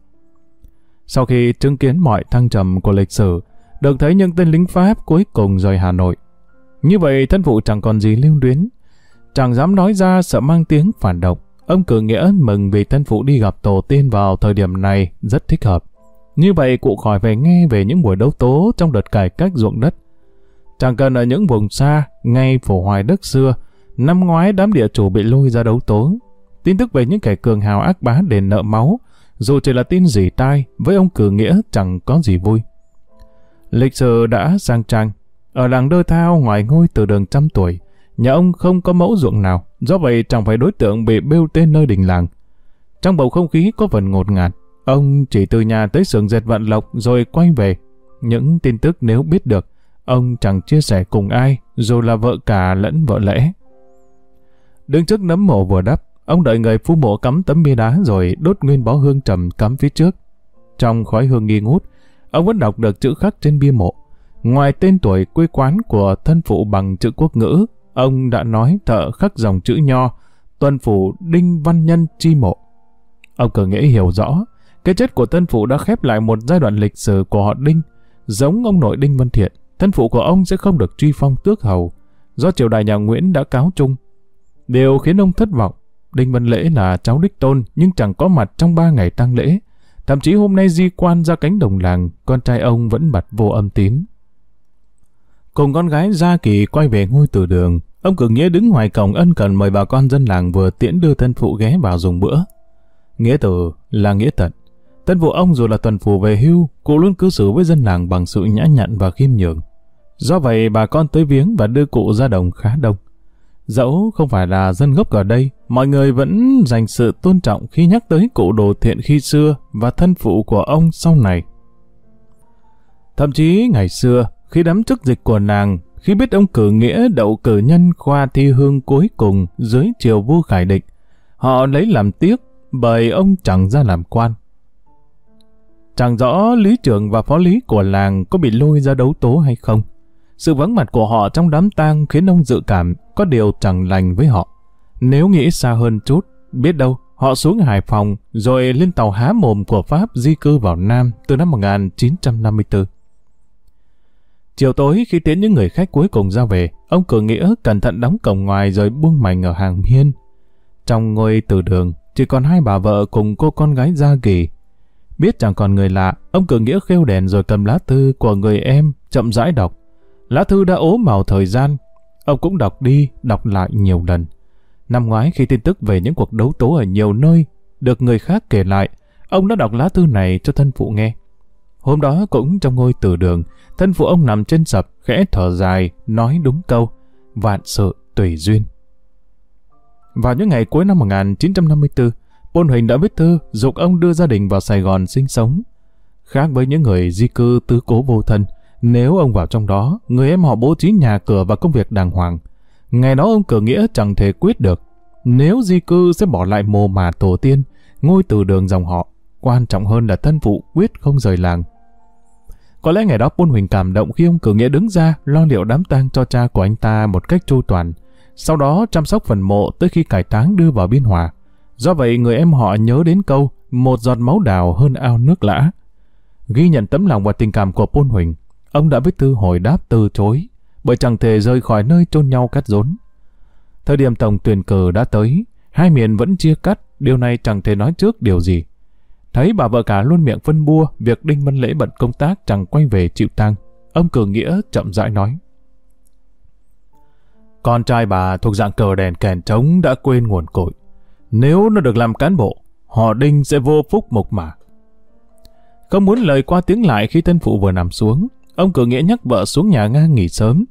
Sau khi chứng kiến mọi thăng trầm của lịch sử, được thấy những tên lính Pháp cuối cùng rời Hà Nội. Như vậy thân phụ chẳng còn gì lưu luyến, chẳng dám nói ra sợ mang tiếng phản động. Ông cử nghĩa mừng vì thân phụ đi gặp tổ tiên vào thời điểm này rất thích hợp. Như vậy cụ khỏi về nghe về những buổi đấu tố trong đợt cải cách ruộng đất. Chẳng cần ở những vùng xa, ngay phổ hoài đất xưa, năm ngoái đám địa chủ bị lôi ra đấu tố. Tin tức về những kẻ cường hào ác bá đền nợ máu, dù chỉ là tin gì tai, với ông cử nghĩa chẳng có gì vui. Lịch sử đã sang trang. Ở làng Đơ Thao ngoài ngôi từ đường trăm tuổi, nhà ông không có mẫu ruộng nào, do vậy chẳng phải đối tượng bị bêu tên nơi đình làng. Trong bầu không khí có phần ngột ngạt, ông chỉ từ nhà tới xưởng dệt vạn lộc rồi quay về. Những tin tức nếu biết được, ông chẳng chia sẻ cùng ai, dù là vợ cả lẫn vợ lẽ. Đứng trước nấm mộ vừa đắp, ông đợi người phu mộ cắm tấm bia đá rồi đốt nguyên bó hương trầm cắm phía trước. Trong khói hương nghi ngút, ông vẫn đọc được chữ khắc trên bia mộ. Ngoài tên tuổi quê quán của thân phụ bằng chữ quốc ngữ, ông đã nói thợ khắc dòng chữ nho, tuân phủ Đinh Văn Nhân chi mộ. Ông cờ nghĩa hiểu rõ, cái chết của thân phụ đã khép lại một giai đoạn lịch sử của họ Đinh. Giống ông nội Đinh Văn Thiện, thân phụ của ông sẽ không được truy phong tước hầu, do triều đại nhà Nguyễn đã cáo chung. Điều khiến ông thất vọng, Đinh Văn Lễ là cháu đích tôn nhưng chẳng có mặt trong ba ngày tang lễ. Thậm chí hôm nay di quan ra cánh đồng làng, con trai ông vẫn bật vô âm tín. Cùng con gái Gia Kỳ quay về ngôi từ đường, ông Cường Nghĩa đứng ngoài cổng ân cần mời bà con dân làng vừa tiễn đưa thân phụ ghé vào dùng bữa. Nghĩa tử là nghĩa tận. Thân phụ ông dù là tuần phủ về hưu, cụ luôn cư xử với dân làng bằng sự nhã nhặn và khiêm nhường. Do vậy bà con tới viếng và đưa cụ ra đồng khá đông. Dẫu không phải là dân gốc ở đây, mọi người vẫn dành sự tôn trọng khi nhắc tới cụ đồ thiện khi xưa và thân phụ của ông sau này. Thậm chí ngày xưa, khi đám chức dịch của nàng, khi biết ông cử nghĩa đậu cử nhân khoa thi hương cuối cùng dưới triều vua khải định, họ lấy làm tiếc bởi ông chẳng ra làm quan. Chẳng rõ lý trưởng và phó lý của làng có bị lôi ra đấu tố hay không. Sự vắng mặt của họ trong đám tang khiến ông dự cảm có điều chẳng lành với họ. Nếu nghĩ xa hơn chút, biết đâu họ xuống Hải Phòng rồi lên tàu há mồm của Pháp di cư vào Nam từ năm 1954. Chiều tối khi tiến những người khách cuối cùng ra về, ông Cường Nghĩa cẩn thận đóng cổng ngoài rồi buông mảnh ở hàng hiên. Trong ngôi từ đường, chỉ còn hai bà vợ cùng cô con gái Gia Kỳ. Biết chẳng còn người lạ, ông cử Nghĩa khêu đèn rồi cầm lá thư của người em, chậm rãi đọc. Lá thư đã ố màu thời gian, ông cũng đọc đi, đọc lại nhiều lần. Năm ngoái khi tin tức về những cuộc đấu tố ở nhiều nơi được người khác kể lại, ông đã đọc lá thư này cho thân phụ nghe. Hôm đó cũng trong ngôi từ đường, thân phụ ông nằm trên sập, khẽ thở dài, nói đúng câu, vạn sự tùy duyên. Vào những ngày cuối năm 1954, Ôn Huỳnh đã viết thư dục ông đưa gia đình vào Sài Gòn sinh sống. Khác với những người di cư tứ cố vô thân, nếu ông vào trong đó, người em họ bố trí nhà cửa và công việc đàng hoàng. Ngày đó ông cử nghĩa chẳng thể quyết được. Nếu di cư sẽ bỏ lại mồ mà tổ tiên, ngôi từ đường dòng họ. Quan trọng hơn là thân phụ quyết không rời làng. Có lẽ ngày đó Pôn Huỳnh cảm động khi ông cử nghĩa đứng ra lo liệu đám tang cho cha của anh ta một cách chu toàn. Sau đó chăm sóc phần mộ tới khi cải táng đưa vào biên hòa. Do vậy người em họ nhớ đến câu một giọt máu đào hơn ao nước lã. Ghi nhận tấm lòng và tình cảm của Pôn Huỳnh, ông đã viết thư hồi đáp từ chối, bởi chẳng thể rời khỏi nơi chôn nhau cắt rốn. Thời điểm tổng tuyển cử đã tới, hai miền vẫn chia cắt, điều này chẳng thể nói trước điều gì. Thấy bà vợ cả luôn miệng phân bua việc Đinh Văn Lễ bận công tác chẳng quay về chịu tang, ông cử Nghĩa chậm rãi nói. Con trai bà thuộc dạng cờ đèn kèn trống đã quên nguồn cội. Nếu nó được làm cán bộ, họ đinh sẽ vô phúc mộc mạc. Không muốn lời qua tiếng lại khi thân phụ vừa nằm xuống, ông cử nghĩa nhắc vợ xuống nhà ngang nghỉ sớm.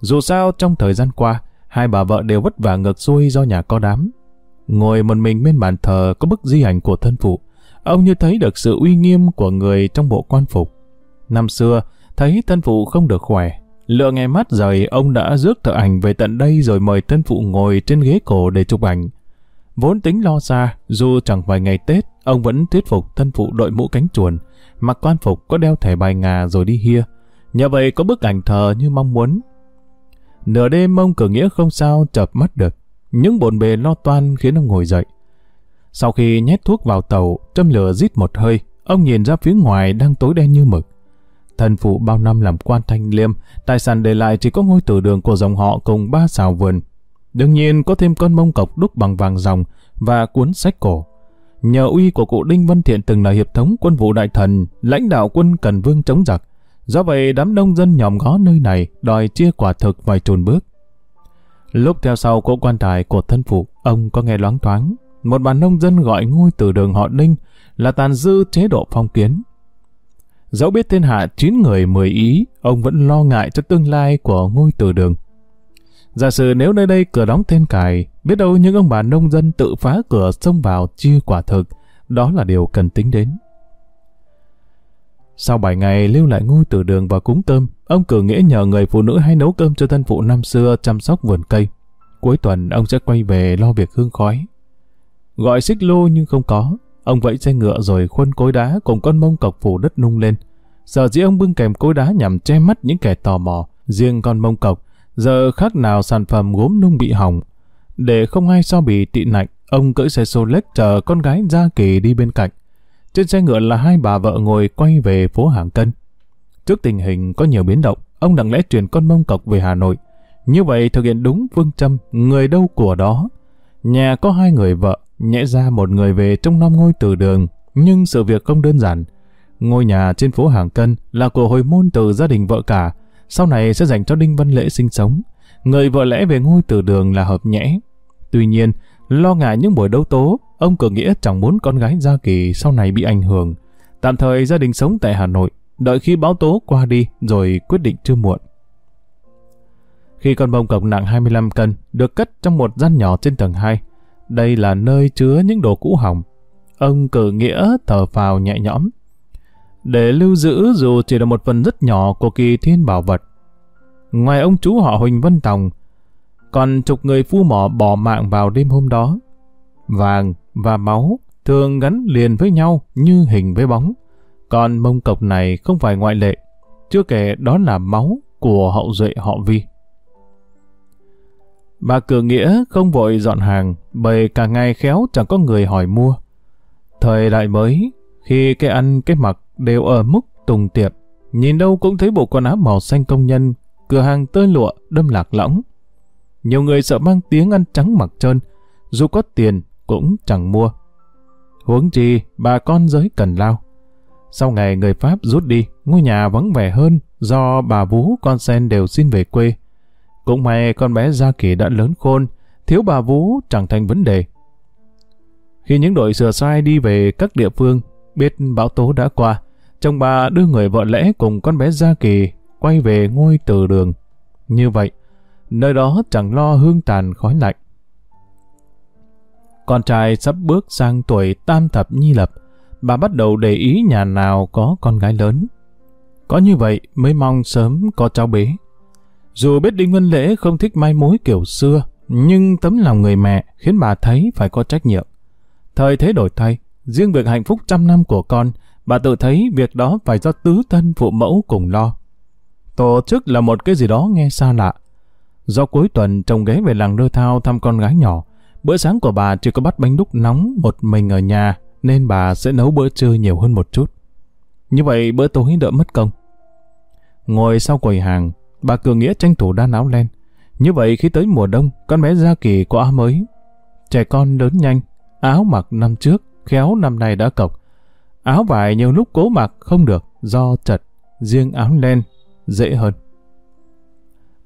Dù sao trong thời gian qua, hai bà vợ đều vất vả ngược xuôi do nhà có đám. Ngồi một mình bên bàn thờ có bức di ảnh của thân phụ, ông như thấy được sự uy nghiêm của người trong bộ quan phục. Năm xưa, thấy thân phụ không được khỏe, lựa nghe mắt rời ông đã rước thợ ảnh về tận đây rồi mời thân phụ ngồi trên ghế cổ để chụp ảnh. Vốn tính lo xa, dù chẳng vài ngày Tết, ông vẫn thuyết phục thân phụ đội mũ cánh chuồn, mặc quan phục có đeo thẻ bài ngà rồi đi hia. Nhờ vậy có bức ảnh thờ như mong muốn. Nửa đêm ông cử nghĩa không sao chập mắt được. Những bồn bề lo toan khiến ông ngồi dậy. Sau khi nhét thuốc vào tàu, châm lửa rít một hơi, ông nhìn ra phía ngoài đang tối đen như mực. Thần phụ bao năm làm quan thanh liêm, tài sản để lại chỉ có ngôi tử đường của dòng họ cùng ba xào vườn. Đương nhiên có thêm con mông cọc đúc bằng vàng ròng và cuốn sách cổ. Nhờ uy của cụ Đinh Văn Thiện từng là hiệp thống quân vụ đại thần, lãnh đạo quân Cần Vương chống giặc. Do vậy đám đông dân nhòm ngó nơi này đòi chia quả thực vài trùn bước. Lúc theo sau cỗ quan tài của thân phụ, ông có nghe loáng thoáng. Một bàn nông dân gọi ngôi từ đường họ Đinh là tàn dư chế độ phong kiến. Dẫu biết thiên hạ 9 người mười ý, ông vẫn lo ngại cho tương lai của ngôi từ đường. Giả sử nếu nơi đây cửa đóng then cài, biết đâu những ông bà nông dân tự phá cửa xông vào chia quả thực, đó là điều cần tính đến. Sau 7 ngày lưu lại ngôi từ đường và cúng cơm, ông cử nghĩa nhờ người phụ nữ hay nấu cơm cho thân phụ năm xưa chăm sóc vườn cây. Cuối tuần ông sẽ quay về lo việc hương khói. Gọi xích lô nhưng không có, ông vẫy xe ngựa rồi khuân cối đá cùng con mông cọc phủ đất nung lên. Sợ dĩ ông bưng kèm cối đá nhằm che mắt những kẻ tò mò, riêng con mông cọc, giờ khác nào sản phẩm gốm nung bị hỏng. Để không ai so bị tị nạnh, ông cưỡi xe xô lếch chờ con gái gia kỳ đi bên cạnh. Trên xe ngựa là hai bà vợ ngồi quay về phố Hàng Cân. Trước tình hình có nhiều biến động, ông đặng lẽ chuyển con mông cọc về Hà Nội. Như vậy thực hiện đúng phương châm người đâu của đó. Nhà có hai người vợ, nhẽ ra một người về trong năm ngôi từ đường, nhưng sự việc không đơn giản. Ngôi nhà trên phố Hàng Cân là của hồi môn từ gia đình vợ cả, sau này sẽ dành cho Đinh Văn Lễ sinh sống. Người vợ lẽ về ngôi từ đường là hợp nhẽ. Tuy nhiên, lo ngại những buổi đấu tố, ông cử nghĩa chẳng muốn con gái Gia Kỳ sau này bị ảnh hưởng. Tạm thời gia đình sống tại Hà Nội, đợi khi báo tố qua đi rồi quyết định chưa muộn. Khi con bông cọc nặng 25 cân được cất trong một gian nhỏ trên tầng 2, đây là nơi chứa những đồ cũ hỏng. Ông cử nghĩa thở phào nhẹ nhõm. Để lưu giữ dù chỉ là một phần rất nhỏ của kỳ thiên bảo vật. Ngoài ông chú họ Huỳnh Văn Tòng, còn chục người phu mỏ bỏ mạng vào đêm hôm đó. Vàng và máu thường gắn liền với nhau như hình với bóng. Còn mông cộc này không phải ngoại lệ. Chưa kể đó là máu của hậu duệ họ Vi. Bà cửa Nghĩa không vội dọn hàng bởi cả ngày khéo chẳng có người hỏi mua. Thời đại mới, khi cái ăn cái mặc đều ở mức tùng tiệp, nhìn đâu cũng thấy bộ quần áo màu xanh công nhân, cửa hàng tơi lụa đâm lạc lõng. Nhiều người sợ mang tiếng ăn trắng mặc trơn, dù có tiền cũng chẳng mua. Huống chi, bà con giới cần lao. Sau ngày người Pháp rút đi, ngôi nhà vắng vẻ hơn do bà Vú con sen đều xin về quê. Cũng may con bé Gia Kỳ đã lớn khôn, thiếu bà Vú chẳng thành vấn đề. Khi những đội sửa sai đi về các địa phương, biết bão tố đã qua, chồng bà đưa người vợ lẽ cùng con bé Gia Kỳ quay về ngôi từ đường. Như vậy, nơi đó chẳng lo hương tàn khói lạnh. Con trai sắp bước sang tuổi tam thập nhi lập, bà bắt đầu để ý nhà nào có con gái lớn. Có như vậy mới mong sớm có cháu bé. Dù biết Đinh Văn Lễ không thích mai mối kiểu xưa, nhưng tấm lòng người mẹ khiến bà thấy phải có trách nhiệm. Thời thế đổi thay, riêng việc hạnh phúc trăm năm của con, bà tự thấy việc đó phải do tứ thân phụ mẫu cùng lo. Tổ chức là một cái gì đó nghe xa lạ. Do cuối tuần chồng ghé về làng Đơ Thao thăm con gái nhỏ, bữa sáng của bà chỉ có bắt bánh đúc nóng một mình ở nhà, nên bà sẽ nấu bữa trưa nhiều hơn một chút. Như vậy bữa tối đỡ mất công. Ngồi sau quầy hàng, bà Cường Nghĩa tranh thủ đan áo len. Như vậy khi tới mùa đông, con bé ra Kỳ có áo mới. Trẻ con lớn nhanh, áo mặc năm trước, khéo năm nay đã cộc. Áo vải nhiều lúc cố mặc không được do chật, riêng áo len dễ hơn.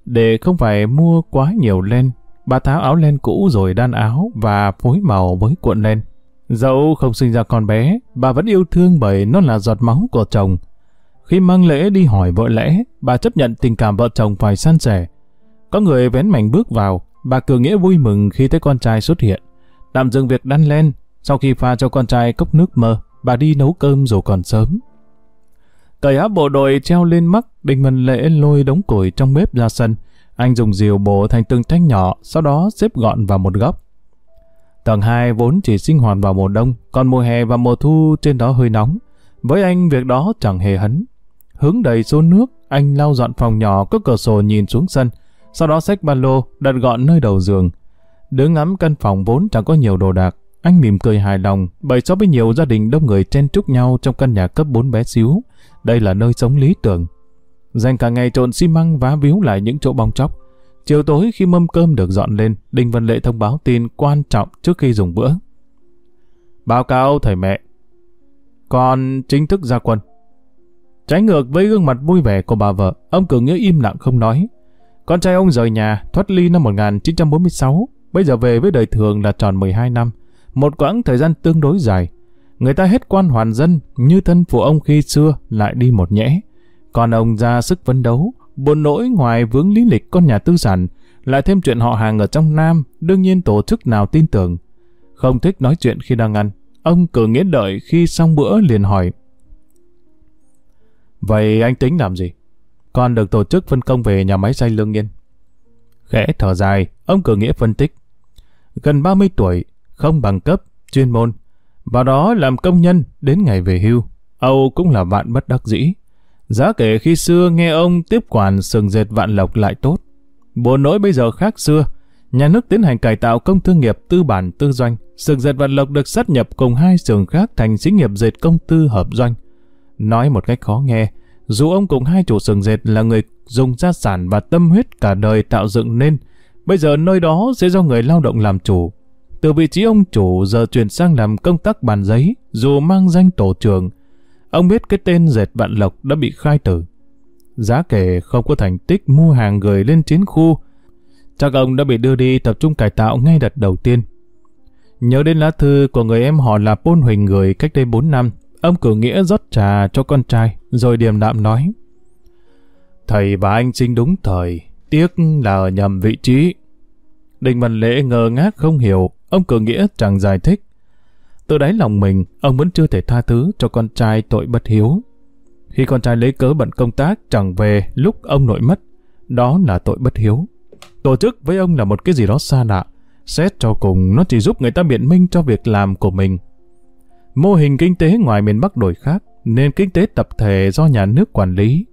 Để không phải mua quá nhiều len, bà tháo áo len cũ rồi đan áo và phối màu với cuộn len. Dẫu không sinh ra con bé, bà vẫn yêu thương bởi nó là giọt máu của chồng. Khi mang lễ đi hỏi vợ lẽ, bà chấp nhận tình cảm vợ chồng phải san sẻ. Có người vén mảnh bước vào, bà cử nghĩa vui mừng khi thấy con trai xuất hiện. Tạm dừng việc đan len, sau khi pha cho con trai cốc nước mơ, bà đi nấu cơm dù còn sớm. Cởi áo bộ đội treo lên mắt, Đinh Văn Lễ lôi đống củi trong bếp ra sân. Anh dùng diều bổ thành từng thanh nhỏ, sau đó xếp gọn vào một góc. Tầng 2 vốn chỉ sinh hoạt vào mùa đông, còn mùa hè và mùa thu trên đó hơi nóng. Với anh việc đó chẳng hề hấn. Hướng đầy số nước, anh lau dọn phòng nhỏ có cửa sổ nhìn xuống sân, sau đó xách ba lô đặt gọn nơi đầu giường. Đứng ngắm căn phòng vốn chẳng có nhiều đồ đạc, anh mỉm cười hài lòng bởi so với nhiều gia đình đông người chen chúc nhau trong căn nhà cấp 4 bé xíu, đây là nơi sống lý tưởng. Dành cả ngày trộn xi măng vá víu lại những chỗ bong chóc. Chiều tối khi mâm cơm được dọn lên, Đinh Văn Lệ thông báo tin quan trọng trước khi dùng bữa. Báo cáo thầy mẹ, con chính thức ra quân. Trái ngược với gương mặt vui vẻ của bà vợ, ông Cường Nghĩa im lặng không nói. Con trai ông rời nhà, thoát ly năm 1946, bây giờ về với đời thường là tròn 12 năm, một quãng thời gian tương đối dài. Người ta hết quan hoàn dân, như thân phụ ông khi xưa lại đi một nhẽ. Còn ông ra sức phấn đấu, buồn nỗi ngoài vướng lý lịch con nhà tư sản, lại thêm chuyện họ hàng ở trong Nam, đương nhiên tổ chức nào tin tưởng. Không thích nói chuyện khi đang ăn, ông cử nghĩa đợi khi xong bữa liền hỏi. Vậy anh tính làm gì? Con được tổ chức phân công về nhà máy xay lương nhiên. Khẽ thở dài, ông cử nghĩa phân tích. Gần 30 tuổi, không bằng cấp, chuyên môn. Vào đó làm công nhân đến ngày về hưu. Âu cũng là vạn bất đắc dĩ. Giá kể khi xưa nghe ông tiếp quản sừng dệt vạn lộc lại tốt. Buồn nỗi bây giờ khác xưa. Nhà nước tiến hành cải tạo công thương nghiệp tư bản tư doanh. Sừng dệt vạn lộc được sát nhập cùng hai sừng khác thành xí nghiệp dệt công tư hợp doanh. Nói một cách khó nghe, dù ông cùng hai chủ sừng dệt là người dùng gia sản và tâm huyết cả đời tạo dựng nên, bây giờ nơi đó sẽ do người lao động làm chủ. Từ vị trí ông chủ giờ chuyển sang làm công tác bàn giấy, dù mang danh tổ trưởng, Ông biết cái tên dệt vạn lộc đã bị khai tử. Giá kể không có thành tích mua hàng gửi lên chiến khu. Chắc ông đã bị đưa đi tập trung cải tạo ngay đợt đầu tiên. Nhớ đến lá thư của người em họ là Pôn Huỳnh gửi cách đây 4 năm, ông cử nghĩa rót trà cho con trai, rồi điềm đạm nói. Thầy và anh sinh đúng thời, tiếc là ở nhầm vị trí. Đình Văn Lễ ngờ ngác không hiểu, ông cử nghĩa chẳng giải thích. Từ đáy lòng mình, ông vẫn chưa thể tha thứ cho con trai tội bất hiếu. Khi con trai lấy cớ bận công tác chẳng về lúc ông nội mất, đó là tội bất hiếu. Tổ chức với ông là một cái gì đó xa lạ, xét cho cùng nó chỉ giúp người ta biện minh cho việc làm của mình. Mô hình kinh tế ngoài miền Bắc đổi khác, nên kinh tế tập thể do nhà nước quản lý.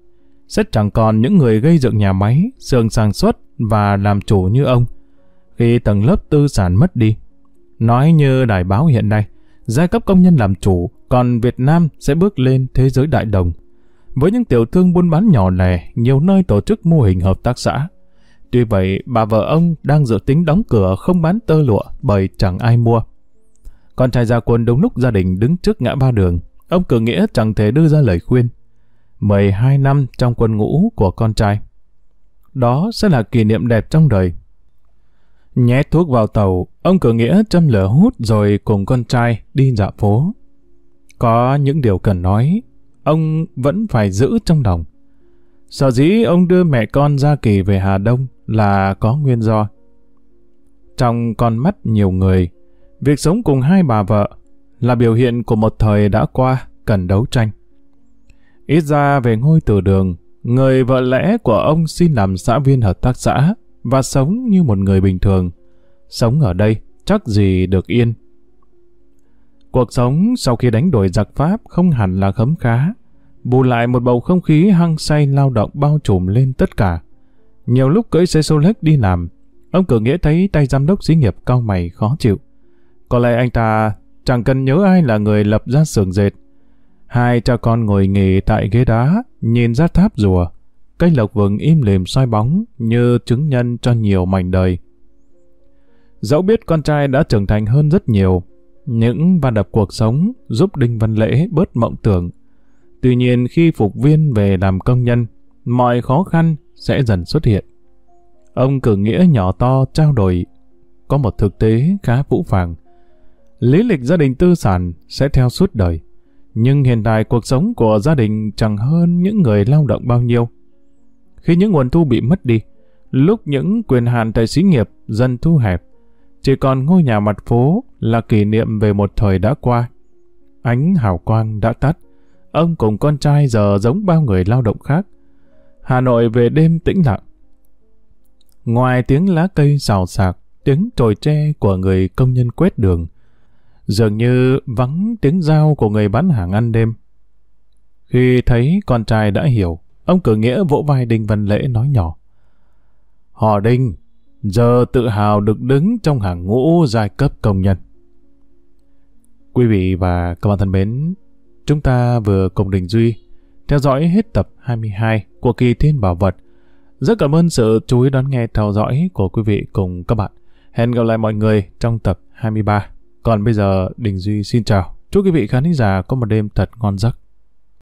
Xét chẳng còn những người gây dựng nhà máy, xưởng sản xuất và làm chủ như ông. Khi tầng lớp tư sản mất đi, nói như đài báo hiện nay, giai cấp công nhân làm chủ, còn Việt Nam sẽ bước lên thế giới đại đồng. Với những tiểu thương buôn bán nhỏ lẻ, nhiều nơi tổ chức mô hình hợp tác xã. Tuy vậy, bà vợ ông đang dự tính đóng cửa không bán tơ lụa bởi chẳng ai mua. Con trai ra quân đúng lúc gia đình đứng trước ngã ba đường, ông cử nghĩa chẳng thể đưa ra lời khuyên. 12 năm trong quân ngũ của con trai. Đó sẽ là kỷ niệm đẹp trong đời. Nhét thuốc vào tàu, ông cử nghĩa châm lửa hút rồi cùng con trai đi dạo phố. Có những điều cần nói, ông vẫn phải giữ trong lòng. Sở dĩ ông đưa mẹ con ra kỳ về Hà Đông là có nguyên do. Trong con mắt nhiều người, việc sống cùng hai bà vợ là biểu hiện của một thời đã qua cần đấu tranh. Ít ra về ngôi từ đường, người vợ lẽ của ông xin làm xã viên hợp tác xã và sống như một người bình thường. Sống ở đây chắc gì được yên. Cuộc sống sau khi đánh đổi giặc Pháp không hẳn là khấm khá, bù lại một bầu không khí hăng say lao động bao trùm lên tất cả. Nhiều lúc cưỡi xe Solex đi làm, ông cử nghĩa thấy tay giám đốc xí nghiệp cao mày khó chịu. Có lẽ anh ta chẳng cần nhớ ai là người lập ra xưởng dệt. Hai cha con ngồi nghỉ tại ghế đá, nhìn ra tháp rùa. Cây lộc vừng im lìm soi bóng như chứng nhân cho nhiều mảnh đời. Dẫu biết con trai đã trưởng thành hơn rất nhiều, những va đập cuộc sống giúp Đinh Văn Lễ bớt mộng tưởng. Tuy nhiên khi phục viên về làm công nhân, mọi khó khăn sẽ dần xuất hiện. Ông cử nghĩa nhỏ to trao đổi có một thực tế khá vũ phàng. Lý lịch gia đình tư sản sẽ theo suốt đời. Nhưng hiện tại cuộc sống của gia đình chẳng hơn những người lao động bao nhiêu. Khi những nguồn thu bị mất đi, lúc những quyền hạn tại xí nghiệp dần thu hẹp, chỉ còn ngôi nhà mặt phố là kỷ niệm về một thời đã qua. Ánh hào quang đã tắt, ông cùng con trai giờ giống bao người lao động khác. Hà Nội về đêm tĩnh lặng. Ngoài tiếng lá cây xào xạc, tiếng trồi tre của người công nhân quét đường, dường như vắng tiếng dao của người bán hàng ăn đêm. Khi thấy con trai đã hiểu, ông cử nghĩa vỗ vai Đinh Văn Lễ nói nhỏ. Họ Đinh, giờ tự hào được đứng trong hàng ngũ giai cấp công nhân. Quý vị và các bạn thân mến, chúng ta vừa cùng Đình Duy theo dõi hết tập 22 của kỳ Thiên Bảo Vật. Rất cảm ơn sự chú ý đón nghe theo dõi của quý vị cùng các bạn. Hẹn gặp lại mọi người trong tập 23. Còn bây giờ Đình Duy xin chào. Chúc quý vị khán giả có một đêm thật ngon giấc.